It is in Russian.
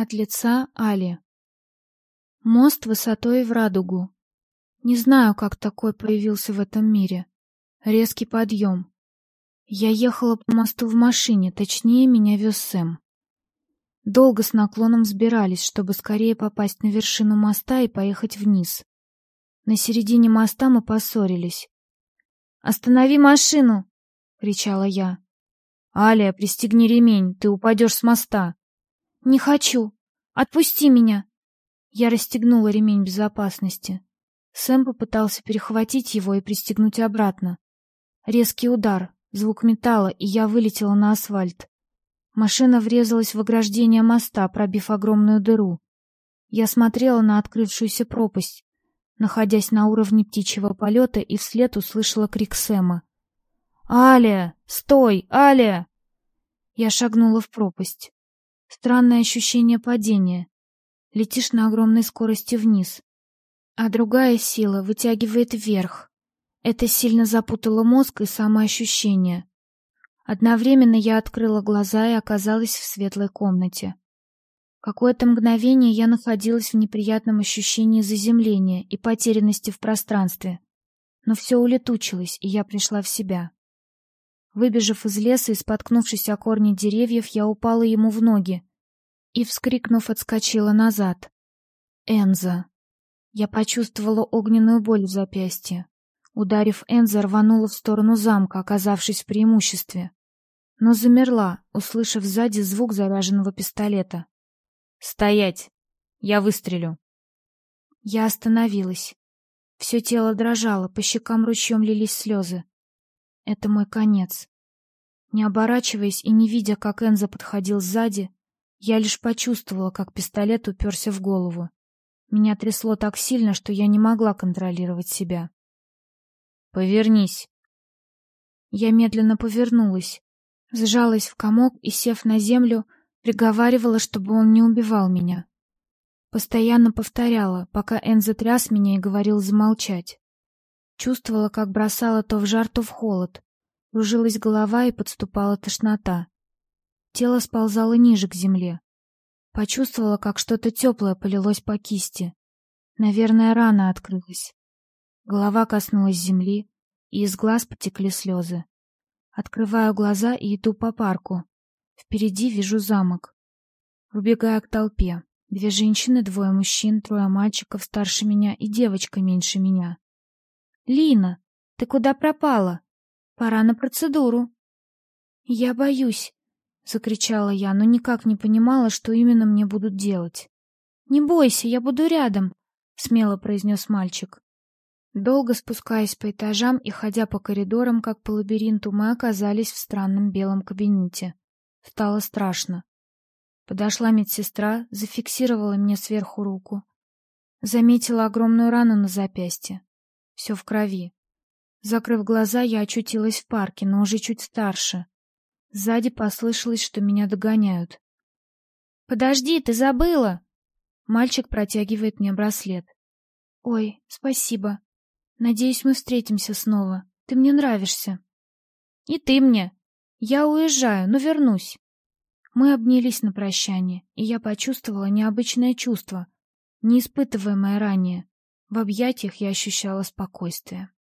От лица Али. Мост высотой в радугу. Не знаю, как такой появился в этом мире. Резкий подъем. Я ехала по мосту в машине, точнее, меня вез Сэм. Долго с наклоном взбирались, чтобы скорее попасть на вершину моста и поехать вниз. На середине моста мы поссорились. «Останови машину!» — кричала я. «Аля, пристегни ремень, ты упадешь с моста!» «Не хочу! Отпусти меня!» Я расстегнула ремень безопасности. Сэм попытался перехватить его и пристегнуть обратно. Резкий удар, звук металла, и я вылетела на асфальт. Машина врезалась в ограждение моста, пробив огромную дыру. Я смотрела на открывшуюся пропасть, находясь на уровне птичьего полета, и вслед услышала крик Сэма. «Аля! Стой! Аля!» Я шагнула в пропасть. Странное ощущение падения. Летишь на огромной скорости вниз, а другая сила вытягивает вверх. Это сильно запутало мозг и самоощущение. Одновременно я открыла глаза и оказалась в светлой комнате. Какое-то мгновение я находилась в неприятном ощущении заземления и потерянности в пространстве. Но все улетучилось, и я пришла в себя. Выбежав из леса и споткнувшись о корни деревьев, я упала ему в ноги и, вскрикнув, отскочила назад. Энза. Я почувствовала огненную боль в запястье. Ударив Энза, рванула в сторону замка, оказавшись в преимуществе. Но замерла, услышав сзади звук заряженного пистолета. «Стоять! Я выстрелю!» Я остановилась. Все тело дрожало, по щекам ручьем лились слезы. Это мой конец. Не оборачиваясь и не видя, как Энза подходил сзади, я лишь почувствовала, как пистолет уперся в голову. Меня трясло так сильно, что я не могла контролировать себя. «Повернись!» Я медленно повернулась, сжалась в комок и, сев на землю, приговаривала, чтобы он не убивал меня. Постоянно повторяла, пока Энза тряс меня и говорил замолчать. Чувствовала, как бросала то в жар, то в холод. Кружилась голова и подступала тошнота. Тело сползало ниже к земле. Почувствовала, как что-то теплое полилось по кисти. Наверное, рана открылась. Голова коснулась земли, и из глаз потекли слезы. Открываю глаза и иду по парку. Впереди вижу замок. Убегаю к толпе. Две женщины, двое мужчин, трое мальчиков старше меня и девочка меньше меня. Лина, ты куда пропала? Пора на процедуру. Я боюсь, закричала я, но никак не понимала, что именно мне будут делать. Не бойся, я буду рядом, смело произнес мальчик. Долго спускаясь по этажам и ходя по коридорам, как по лабиринту, мы оказались в странном белом кабинете. Стало страшно. Подошла медсестра, зафиксировала мне сверху руку. Заметила огромную рану на запястье все в крови. Закрыв глаза, я очутилась в парке, но уже чуть старше. Сзади послышалось, что меня догоняют. «Подожди, ты забыла!» Мальчик протягивает мне браслет. «Ой, спасибо. Надеюсь, мы встретимся снова. Ты мне нравишься». «И ты мне. Я уезжаю, но вернусь». Мы обнялись на прощание, и я почувствовала необычное чувство, не испытываемое ранее. В объятиях я ощущала спокойствие.